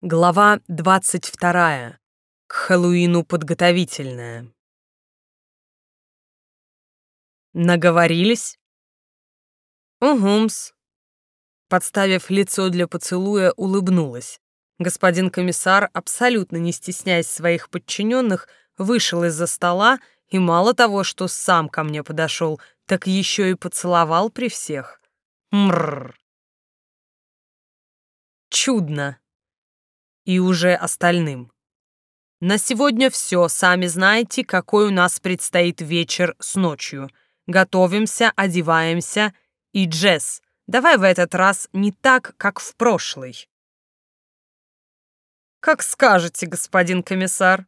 Глава двадцать вторая. К Хэллоуину подготовительная. Наговорились? Угумс. Подставив лицо для поцелуя, улыбнулась. Господин комиссар, абсолютно не стесняясь своих подчиненных, вышел из-за стола и мало того, что сам ко мне подошел, так еще и поцеловал при всех. Мрррр. Чудно и уже остальным. На сегодня все, сами знаете, какой у нас предстоит вечер с ночью. Готовимся, одеваемся. И, Джесс, давай в этот раз не так, как в прошлый. Как скажете, господин комиссар.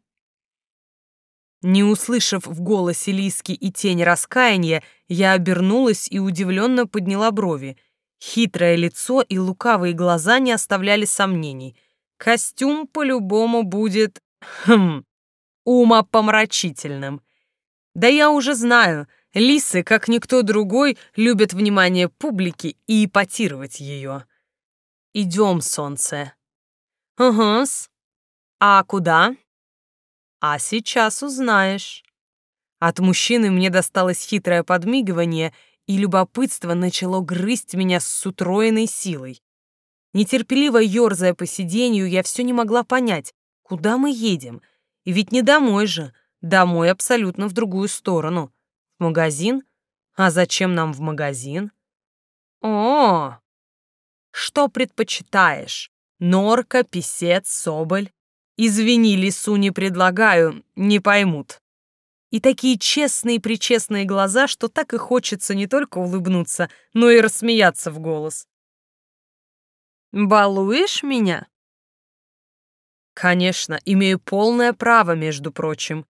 Не услышав в голосе Лиски и тень раскаяния, я обернулась и удивленно подняла брови. Хитрое лицо и лукавые глаза не оставляли сомнений — Костюм по-любому будет... Хм... умопомрачительным. Да я уже знаю, лисы, как никто другой, любят внимание публики и ипотировать ее. Идем, солнце. Угу -с. А куда? А сейчас узнаешь. От мужчины мне досталось хитрое подмигивание, и любопытство начало грызть меня с утроенной силой. Нетерпеливо ерзая по сиденью, я все не могла понять, куда мы едем. И ведь не домой же, домой абсолютно в другую сторону. В магазин? А зачем нам в магазин? О, что предпочитаешь? Норка, писец, соболь? Извини, лису не предлагаю, не поймут. И такие честные-причестные глаза, что так и хочется не только улыбнуться, но и рассмеяться в голос. Балуешь меня? Конечно, имею полное право, между прочим.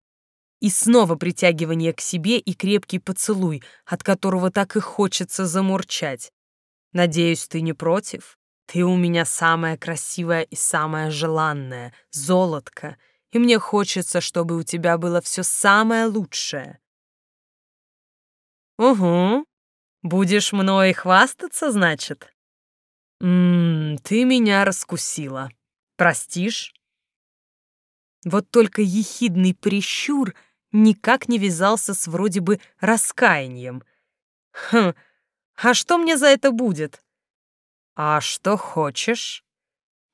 И снова притягивание к себе и крепкий поцелуй, от которого так и хочется замурчать. Надеюсь, ты не против? Ты у меня самая красивая и самая желанная, золотка, и мне хочется, чтобы у тебя было все самое лучшее. Угу. Будешь мной хвастаться, значит? «Ммм, ты меня раскусила. Простишь?» Вот только ехидный прищур никак не вязался с вроде бы раскаянием. «Хм, а что мне за это будет?» «А что хочешь?»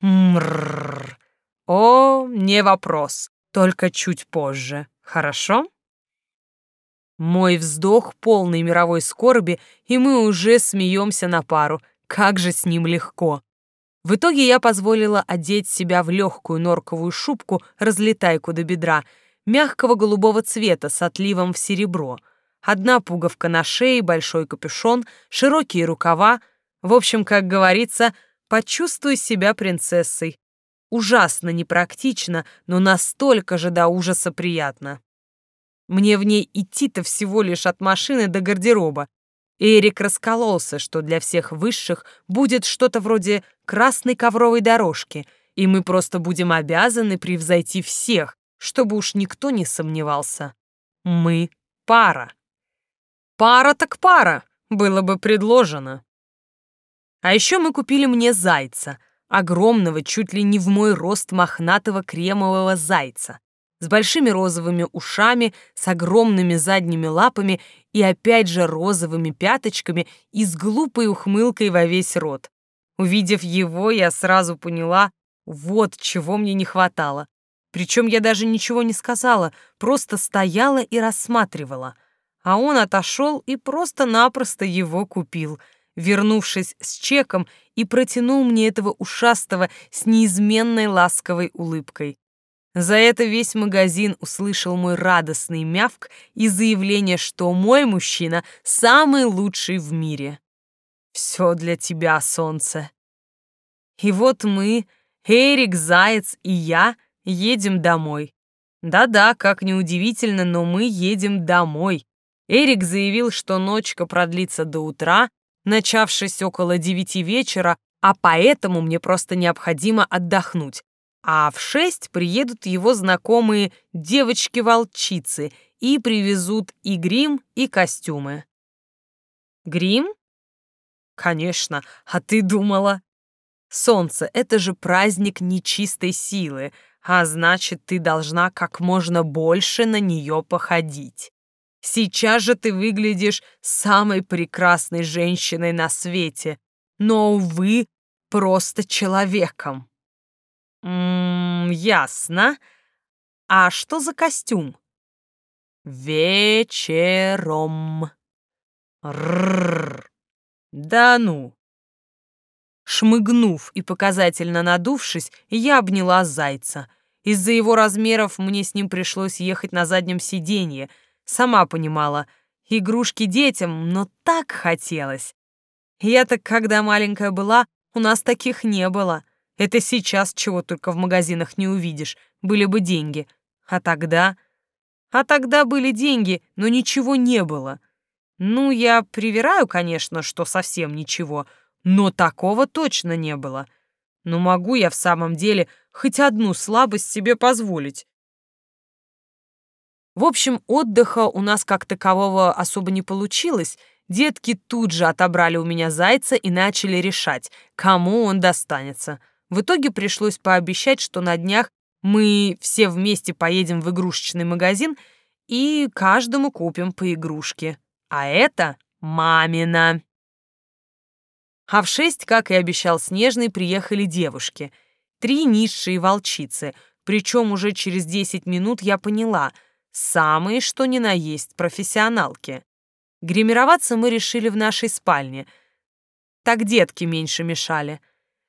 «Мрррр. О, не вопрос, только чуть позже, хорошо?» Мой вздох полный мировой скорби, и мы уже смеемся на пару — как же с ним легко. В итоге я позволила одеть себя в легкую норковую шубку, разлетайку до бедра, мягкого голубого цвета с отливом в серебро. Одна пуговка на шее, большой капюшон, широкие рукава. В общем, как говорится, почувствуй себя принцессой. Ужасно непрактично, но настолько же до ужаса приятно. Мне в ней идти-то всего лишь от машины до гардероба, Эрик раскололся, что для всех высших будет что-то вроде красной ковровой дорожки, и мы просто будем обязаны превзойти всех, чтобы уж никто не сомневался. Мы — пара. Пара так пара, было бы предложено. А еще мы купили мне зайца, огромного, чуть ли не в мой рост мохнатого кремового зайца с большими розовыми ушами, с огромными задними лапами и опять же розовыми пяточками и с глупой ухмылкой во весь рот. Увидев его, я сразу поняла, вот чего мне не хватало. Причем я даже ничего не сказала, просто стояла и рассматривала. А он отошел и просто-напросто его купил, вернувшись с чеком и протянул мне этого ушастого с неизменной ласковой улыбкой. За это весь магазин услышал мой радостный мявк и заявление, что мой мужчина самый лучший в мире. Все для тебя, солнце. И вот мы, Эрик, Заяц и я, едем домой. Да-да, как неудивительно, но мы едем домой. Эрик заявил, что ночка продлится до утра, начавшись около девяти вечера, а поэтому мне просто необходимо отдохнуть а в шесть приедут его знакомые девочки-волчицы и привезут и грим, и костюмы. Грим? Конечно, а ты думала? Солнце — это же праздник нечистой силы, а значит, ты должна как можно больше на нее походить. Сейчас же ты выглядишь самой прекрасной женщиной на свете, но, увы, просто человеком. Ясно. А что за костюм? Вечером. Рррр. Да ну. Шмыгнув и показательно надувшись, я обняла зайца. Из-за его размеров мне с ним пришлось ехать на заднем сиденье. Сама понимала, игрушки детям, но так хотелось. Я-то, когда маленькая была, у нас таких не было. Это сейчас чего только в магазинах не увидишь, были бы деньги. А тогда... А тогда были деньги, но ничего не было. Ну, я привираю, конечно, что совсем ничего, но такого точно не было. Но могу я в самом деле хоть одну слабость себе позволить. В общем, отдыха у нас как такового особо не получилось. Детки тут же отобрали у меня зайца и начали решать, кому он достанется. В итоге пришлось пообещать, что на днях мы все вместе поедем в игрушечный магазин и каждому купим по игрушке. А это мамина. А в шесть, как и обещал Снежный, приехали девушки. Три низшие волчицы, причем уже через десять минут я поняла, самые что ни на есть профессионалки. Гримироваться мы решили в нашей спальне. Так детки меньше мешали.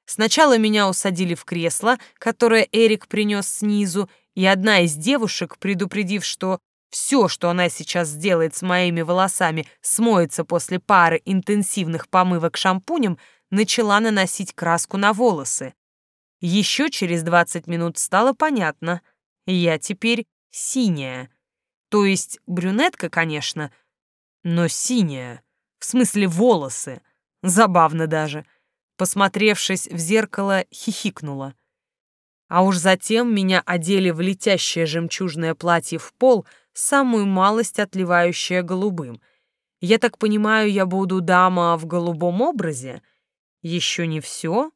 Сначала меня усадили в кресло, которое Эрик принес снизу, и одна из девушек, предупредив, что все, что она сейчас сделает с моими волосами, смоется после пары интенсивных помывок шампунем, начала наносить краску на волосы. Еще через 20 минут стало понятно, я теперь синяя. То есть брюнетка, конечно, но синяя. В смысле волосы. Забавно даже посмотревшись в зеркало, хихикнула. А уж затем меня одели в летящее жемчужное платье в пол, самую малость отливающее голубым. Я так понимаю, я буду дама в голубом образе? Еще не все?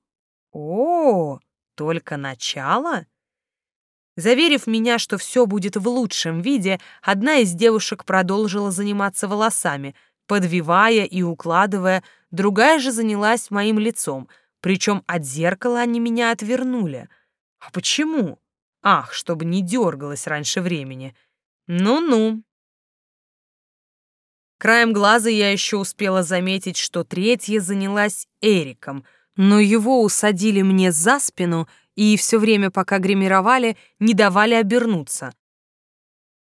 О, только начало? Заверив меня, что все будет в лучшем виде, одна из девушек продолжила заниматься волосами — подвивая и укладывая, другая же занялась моим лицом, причем от зеркала они меня отвернули. А почему? Ах, чтобы не дергалась раньше времени. Ну-ну. Краем глаза я еще успела заметить, что третья занялась Эриком, но его усадили мне за спину и все время, пока гримировали, не давали обернуться.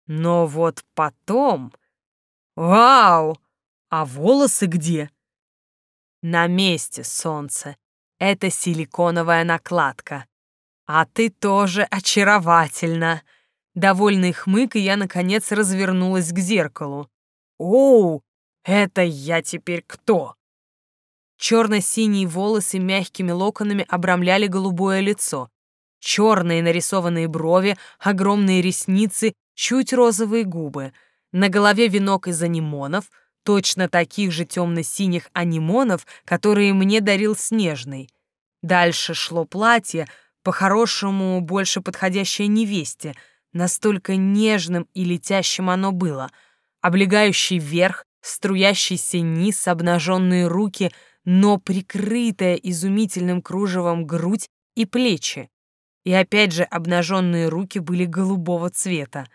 Но вот потом... Вау! А волосы где? На месте, солнце. Это силиконовая накладка. А ты тоже очаровательна. Довольный хмык, и я, наконец, развернулась к зеркалу. Оу, это я теперь кто? Черно-синие волосы мягкими локонами обрамляли голубое лицо. Черные нарисованные брови, огромные ресницы, чуть розовые губы. На голове венок из анимонов — точно таких же темно-синих анимонов, которые мне дарил Снежный. Дальше шло платье, по-хорошему больше подходящее невесте, настолько нежным и летящим оно было, облегающий верх, струящийся низ, обнаженные руки, но прикрытая изумительным кружевом грудь и плечи. И опять же обнаженные руки были голубого цвета.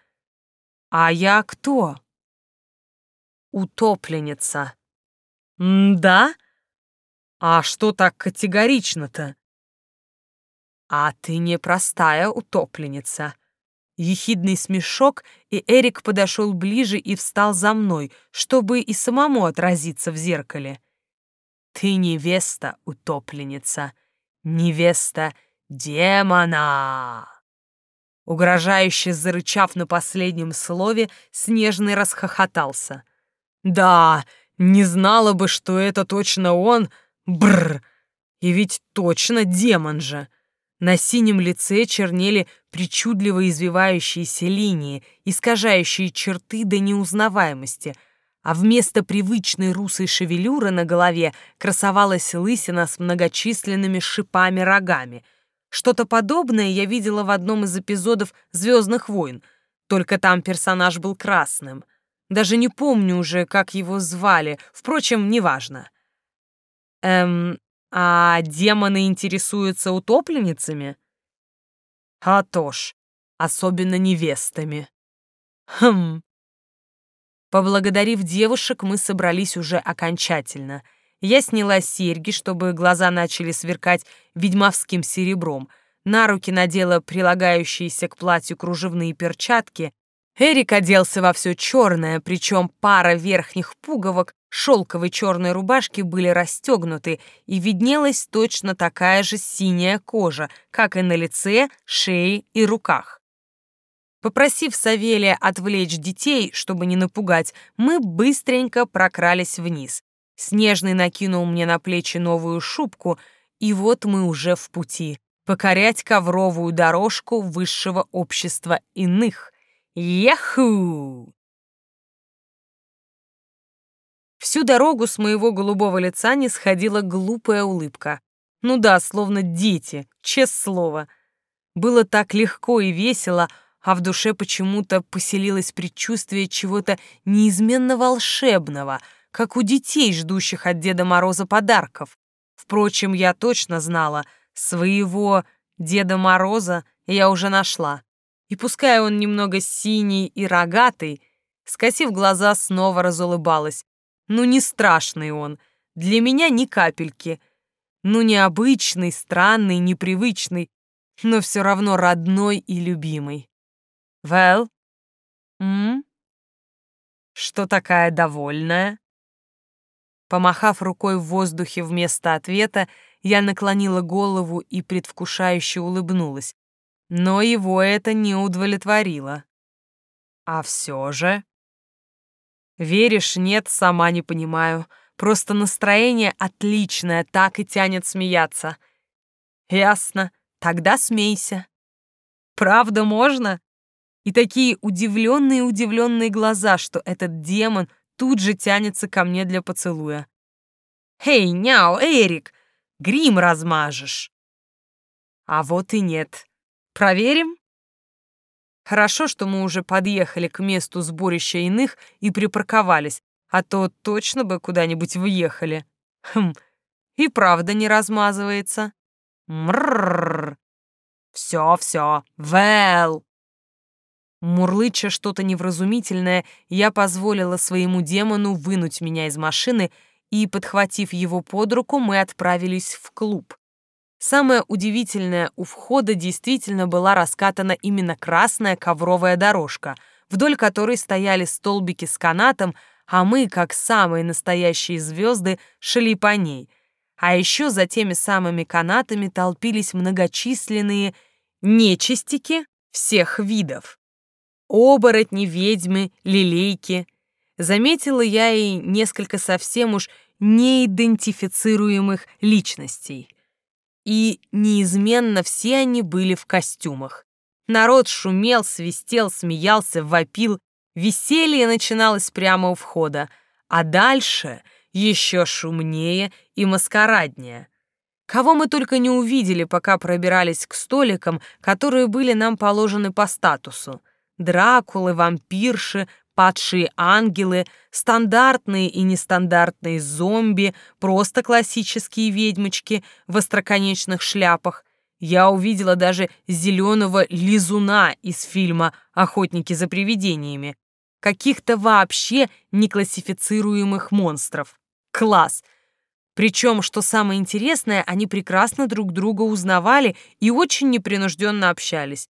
А я кто? Утопленница. «Да? А что так категорично-то?» «А ты не простая утопленница». Ехидный смешок, и Эрик подошел ближе и встал за мной, чтобы и самому отразиться в зеркале. «Ты невеста, утопленница, невеста демона!» Угрожающе зарычав на последнем слове, Снежный расхохотался. Да, не знала бы, что это точно он. Бррр. И ведь точно демон же. На синем лице чернели причудливо извивающиеся линии, искажающие черты до неузнаваемости, а вместо привычной русой шевелюры на голове красовалась лысина с многочисленными шипами-рогами. Что-то подобное я видела в одном из эпизодов «Звездных войн», только там персонаж был красным. Даже не помню уже, как его звали, впрочем, неважно. Эм, а демоны интересуются утопленницами? А то ж, особенно невестами. Хм. Поблагодарив девушек, мы собрались уже окончательно. Я сняла серьги, чтобы глаза начали сверкать ведьмовским серебром. На руки надела прилагающиеся к платью кружевные перчатки. Эрик оделся во все черное, причем пара верхних пуговок шелковой черной рубашки были расстегнуты, и виднелась точно такая же синяя кожа, как и на лице, шее и руках. Попросив Савелия отвлечь детей, чтобы не напугать, мы быстренько прокрались вниз. Снежный накинул мне на плечи новую шубку, и вот мы уже в пути. Покорять ковровую дорожку высшего общества иных. Яху! Всю дорогу с моего голубого лица не сходила глупая улыбка. Ну да, словно дети, честное слово. Было так легко и весело, а в душе почему-то поселилось предчувствие чего-то неизменно волшебного, как у детей, ждущих от Деда Мороза подарков. Впрочем, я точно знала, своего Деда Мороза я уже нашла. И пускай он немного синий и рогатый, скосив глаза, снова разулыбалась. Ну, не страшный он, для меня ни капельки. Ну, необычный, странный, непривычный, но все равно родной и любимый. Вэл? М? Что такая довольная? Помахав рукой в воздухе вместо ответа, я наклонила голову и предвкушающе улыбнулась. Но его это не удовлетворило. А все же... Веришь, нет, сама не понимаю. Просто настроение отличное, так и тянет смеяться. Ясно, тогда смейся. Правда можно? и такие удивленные-удивленные глаза, что этот демон тут же тянется ко мне для поцелуя. «Эй, няу, Эрик, грим размажешь!» А вот и нет. Проверим? Хорошо, что мы уже подъехали к месту сборища иных и припарковались, а то точно бы куда-нибудь въехали. Хм, и правда не размазывается. Мрррр. Все, все, Вэл. Мурлыча что-то невразумительное, я позволила своему демону вынуть меня из машины, и, подхватив его под руку, мы отправились в клуб. Самое удивительное, у входа действительно была раскатана именно красная ковровая дорожка, вдоль которой стояли столбики с канатом, а мы, как самые настоящие звезды, шли по ней. А еще за теми самыми канатами толпились многочисленные нечистики всех видов оборотни, ведьмы, лилейки. Заметила я и несколько совсем уж неидентифицируемых личностей. И неизменно все они были в костюмах. Народ шумел, свистел, смеялся, вопил. Веселье начиналось прямо у входа, а дальше еще шумнее и маскараднее. Кого мы только не увидели, пока пробирались к столикам, которые были нам положены по статусу. Дракулы, вампирши, падшие ангелы, стандартные и нестандартные зомби, просто классические ведьмочки в остроконечных шляпах. Я увидела даже зеленого лизуна из фильма «Охотники за привидениями». Каких-то вообще неклассифицируемых монстров. Класс! Причем, что самое интересное, они прекрасно друг друга узнавали и очень непринужденно общались.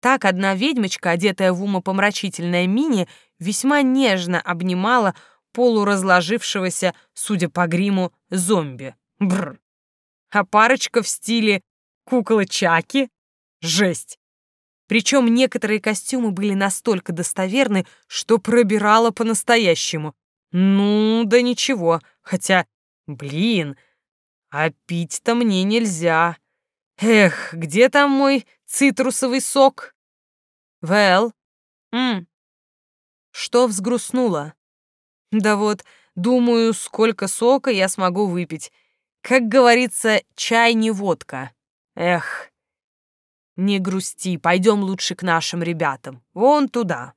Так одна ведьмочка, одетая в умопомрачительное мини, весьма нежно обнимала полуразложившегося, судя по гриму, зомби. Бррр. А парочка в стиле куклы Чаки? Жесть. Причем некоторые костюмы были настолько достоверны, что пробирало по-настоящему. Ну, да ничего. Хотя, блин, а пить-то мне нельзя. Эх, где там мой цитрусовый сок? Вэл? М. Что взгрустнула? Да вот, думаю, сколько сока я смогу выпить. Как говорится, чай не водка. Эх, не грусти, пойдем лучше к нашим ребятам. Вон туда.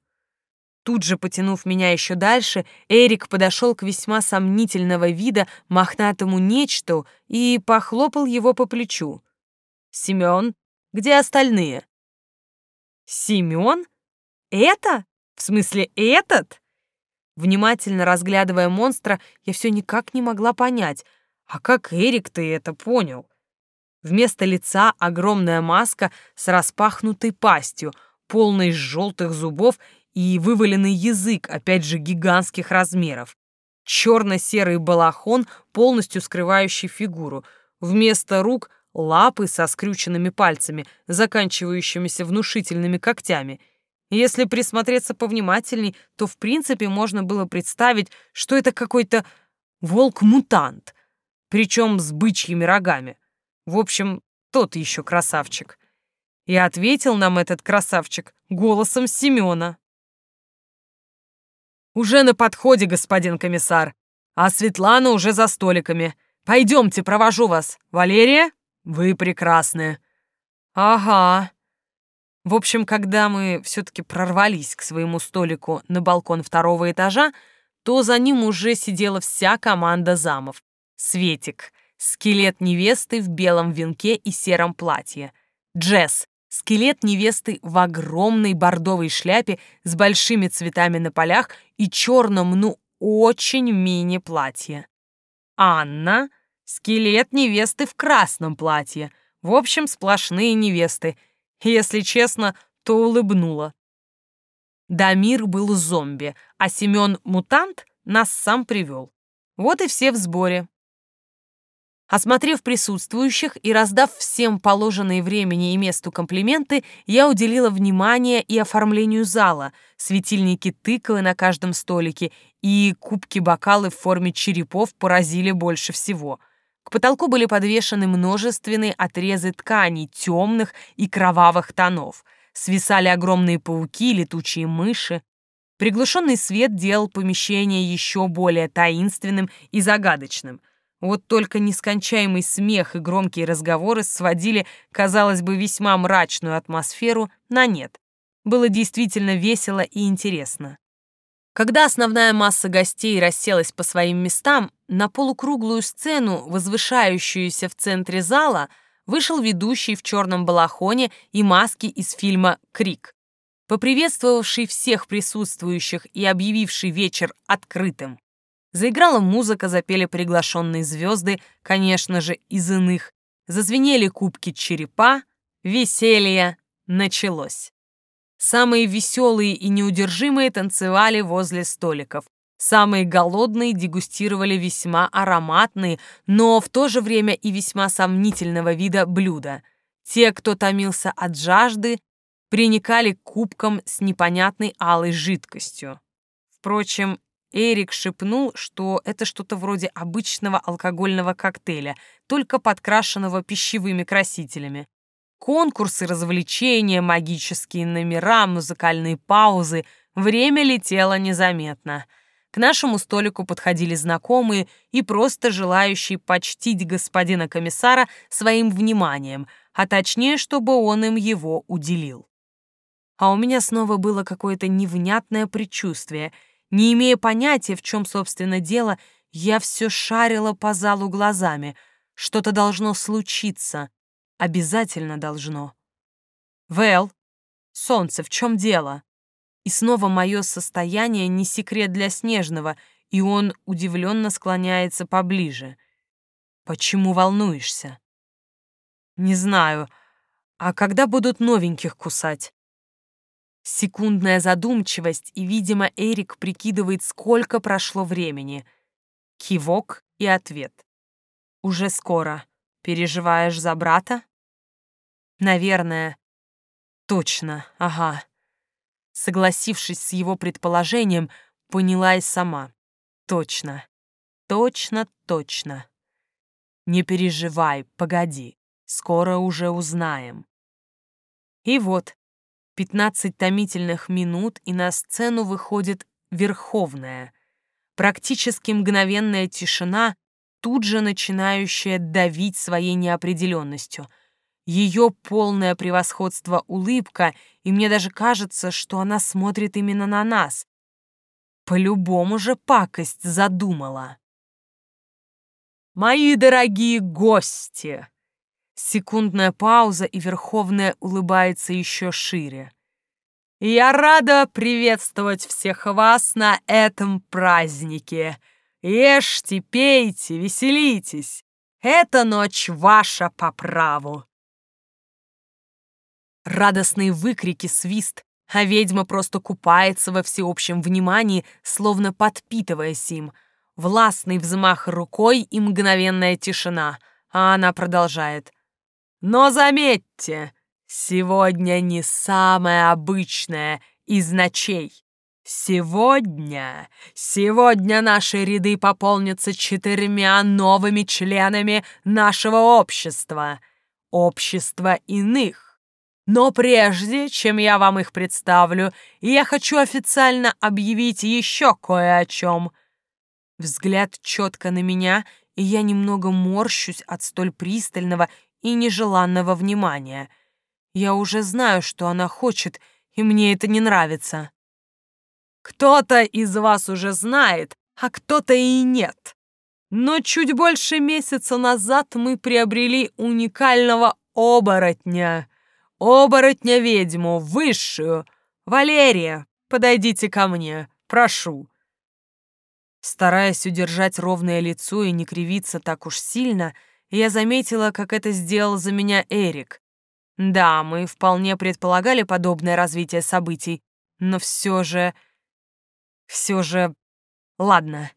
Тут же, потянув меня еще дальше, Эрик подошел к весьма сомнительного вида мохнатому нечто и похлопал его по плечу. «Семен, где остальные?» «Семен? Это? В смысле этот?» Внимательно разглядывая монстра, я все никак не могла понять, а как Эрик ты это понял? Вместо лица огромная маска с распахнутой пастью, полной желтых зубов и вываленный язык, опять же, гигантских размеров. Черно-серый балахон, полностью скрывающий фигуру. Вместо рук — лапы со скрюченными пальцами, заканчивающимися внушительными когтями. Если присмотреться повнимательней, то в принципе можно было представить, что это какой-то волк-мутант, причем с бычьими рогами. В общем, тот еще красавчик. И ответил нам этот красавчик голосом Семена. «Уже на подходе, господин комиссар, а Светлана уже за столиками. Пойдемте, провожу вас. Валерия, вы прекрасны». «Ага». В общем, когда мы все-таки прорвались к своему столику на балкон второго этажа, то за ним уже сидела вся команда замов. Светик, скелет невесты в белом венке и сером платье. Джесс, скелет невесты в огромной бордовой шляпе с большими цветами на полях и черном, ну, очень мини-платье. Анна, скелет невесты в красном платье. В общем, сплошные невесты. Если честно, то улыбнула. Дамир был зомби, а Семен мутант нас сам привел. Вот и все в сборе. Осмотрев присутствующих и раздав всем положенные времени и месту комплименты, я уделила внимание и оформлению зала, светильники-тыквы на каждом столике и кубки-бокалы в форме черепов поразили больше всего. К потолку были подвешены множественные отрезы тканей темных и кровавых тонов. Свисали огромные пауки, летучие мыши. Приглушенный свет делал помещение еще более таинственным и загадочным — вот только нескончаемый смех и громкие разговоры сводили, казалось бы, весьма мрачную атмосферу на нет. Было действительно весело и интересно. Когда основная масса гостей расселась по своим местам, на полукруглую сцену, возвышающуюся в центре зала, вышел ведущий в черном балахоне и маске из фильма «Крик», поприветствовавший всех присутствующих и объявивший вечер открытым. Заиграла музыка, запели приглашенные звезды, конечно же, из иных. Зазвенели кубки черепа, веселье началось. Самые веселые и неудержимые танцевали возле столиков. Самые голодные дегустировали весьма ароматные, но в то же время и весьма сомнительного вида блюда. Те, кто томился от жажды, приникали к кубкам с непонятной алой жидкостью. Впрочем, Эрик шепнул, что это что-то вроде обычного алкогольного коктейля, только подкрашенного пищевыми красителями. Конкурсы, развлечения, магические номера, музыкальные паузы. Время летело незаметно. К нашему столику подходили знакомые и просто желающие почтить господина комиссара своим вниманием, а точнее, чтобы он им его уделил. А у меня снова было какое-то невнятное предчувствие — не имея понятия, в чем, собственно, дело, я все шарила по залу глазами. Что-то должно случиться. Обязательно должно. Вэл, солнце, в чем дело? И снова мое состояние не секрет для Снежного, и он удивленно склоняется поближе. Почему волнуешься? Не знаю. А когда будут новеньких кусать? Секундная задумчивость, и, видимо, Эрик прикидывает, сколько прошло времени. Кивок и ответ. «Уже скоро. Переживаешь за брата?» «Наверное. Точно, ага». Согласившись с его предположением, поняла и сама. «Точно. Точно, точно. Не переживай, погоди. Скоро уже узнаем». И вот, Пятнадцать томительных минут, и на сцену выходит Верховная. Практически мгновенная тишина, тут же начинающая давить своей неопределенностью. Ее полное превосходство улыбка, и мне даже кажется, что она смотрит именно на нас. По-любому же пакость задумала. «Мои дорогие гости!» Секундная пауза, и Верховная улыбается еще шире. «Я рада приветствовать всех вас на этом празднике. Ешьте, пейте, веселитесь. Эта ночь ваша по праву». Радостные выкрики, свист, а ведьма просто купается во всеобщем внимании, словно подпитываясь им. Властный взмах рукой и мгновенная тишина, а она продолжает — но заметьте, сегодня не самое обычное из ночей. Сегодня, сегодня наши ряды пополнятся четырьмя новыми членами нашего общества. Общества иных. Но прежде, чем я вам их представлю, я хочу официально объявить еще кое о чем. Взгляд четко на меня, и я немного морщусь от столь пристального и нежеланного внимания. Я уже знаю, что она хочет, и мне это не нравится. Кто-то из вас уже знает, а кто-то и нет. Но чуть больше месяца назад мы приобрели уникального оборотня. Оборотня-ведьму, высшую. Валерия, подойдите ко мне, прошу. Стараясь удержать ровное лицо и не кривиться так уж сильно, я заметила, как это сделал за меня Эрик. Да, мы вполне предполагали подобное развитие событий, но все же... Все же... Ладно,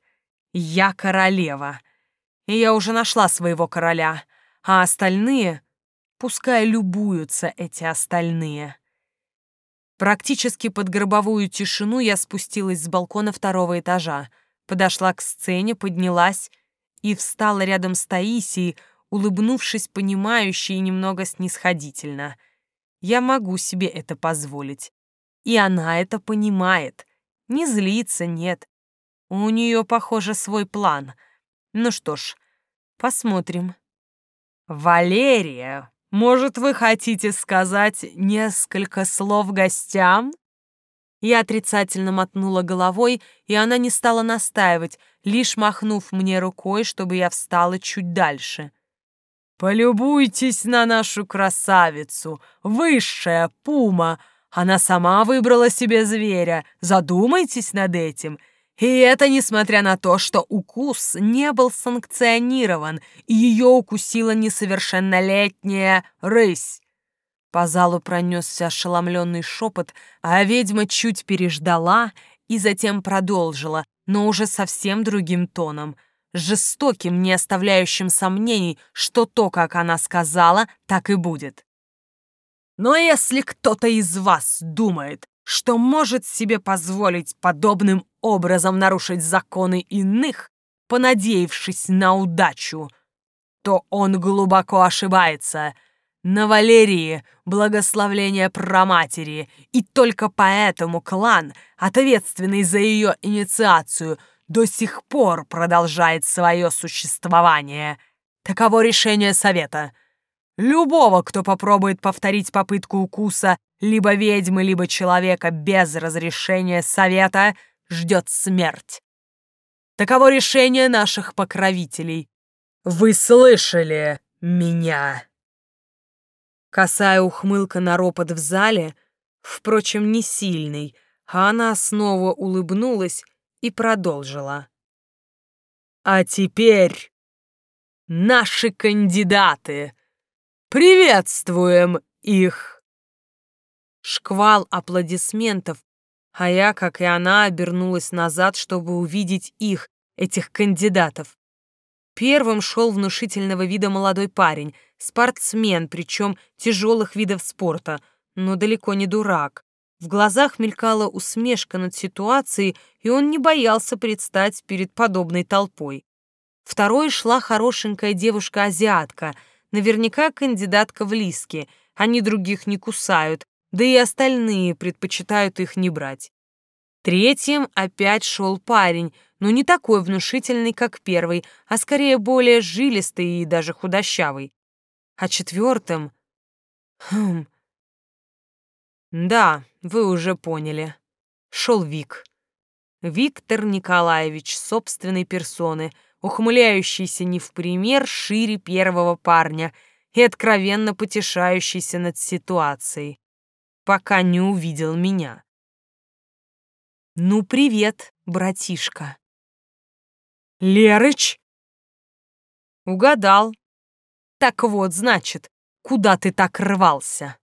я королева. И я уже нашла своего короля, а остальные... Пускай любуются эти остальные. Практически под гробовую тишину я спустилась с балкона второго этажа, подошла к сцене, поднялась и встала рядом с Таисией, улыбнувшись понимающе и немного снисходительно. Я могу себе это позволить. И она это понимает. Не злится, нет. У нее, похоже, свой план. Ну что ж, посмотрим. «Валерия, может, вы хотите сказать несколько слов гостям?» Я отрицательно мотнула головой, и она не стала настаивать, лишь махнув мне рукой, чтобы я встала чуть дальше. «Полюбуйтесь на нашу красавицу, высшая пума. Она сама выбрала себе зверя, задумайтесь над этим. И это несмотря на то, что укус не был санкционирован, и ее укусила несовершеннолетняя рысь. По залу пронесся ошеломленный шепот, а ведьма чуть переждала и затем продолжила, но уже совсем другим тоном, жестоким, не оставляющим сомнений, что то, как она сказала, так и будет. Но если кто-то из вас думает, что может себе позволить подобным образом нарушить законы иных, понадеявшись на удачу, то он глубоко ошибается — на Валерии благословление праматери, и только поэтому клан, ответственный за ее инициацию, до сих пор продолжает свое существование. Таково решение совета. Любого, кто попробует повторить попытку укуса либо ведьмы, либо человека без разрешения совета, ждет смерть. Таково решение наших покровителей. Вы слышали меня? Косая ухмылка на ропот в зале, впрочем, не сильный, а она снова улыбнулась и продолжила. «А теперь наши кандидаты! Приветствуем их!» Шквал аплодисментов, а я, как и она, обернулась назад, чтобы увидеть их, этих кандидатов. Первым шел внушительного вида молодой парень, спортсмен, причем тяжелых видов спорта, но далеко не дурак. В глазах мелькала усмешка над ситуацией, и он не боялся предстать перед подобной толпой. Второй шла хорошенькая девушка-азиатка, наверняка кандидатка в лиски. Они других не кусают, да и остальные предпочитают их не брать. Третьим опять шел парень, но не такой внушительный, как первый, а скорее более жилистый и даже худощавый. А четвертым... Хм... Да, вы уже поняли. Шел Вик. Виктор Николаевич собственной персоны, ухмыляющийся не в пример шире первого парня и откровенно потешающийся над ситуацией, пока не увидел меня. «Ну, привет, братишка!» «Лерыч?» «Угадал. Так вот, значит, куда ты так рвался?»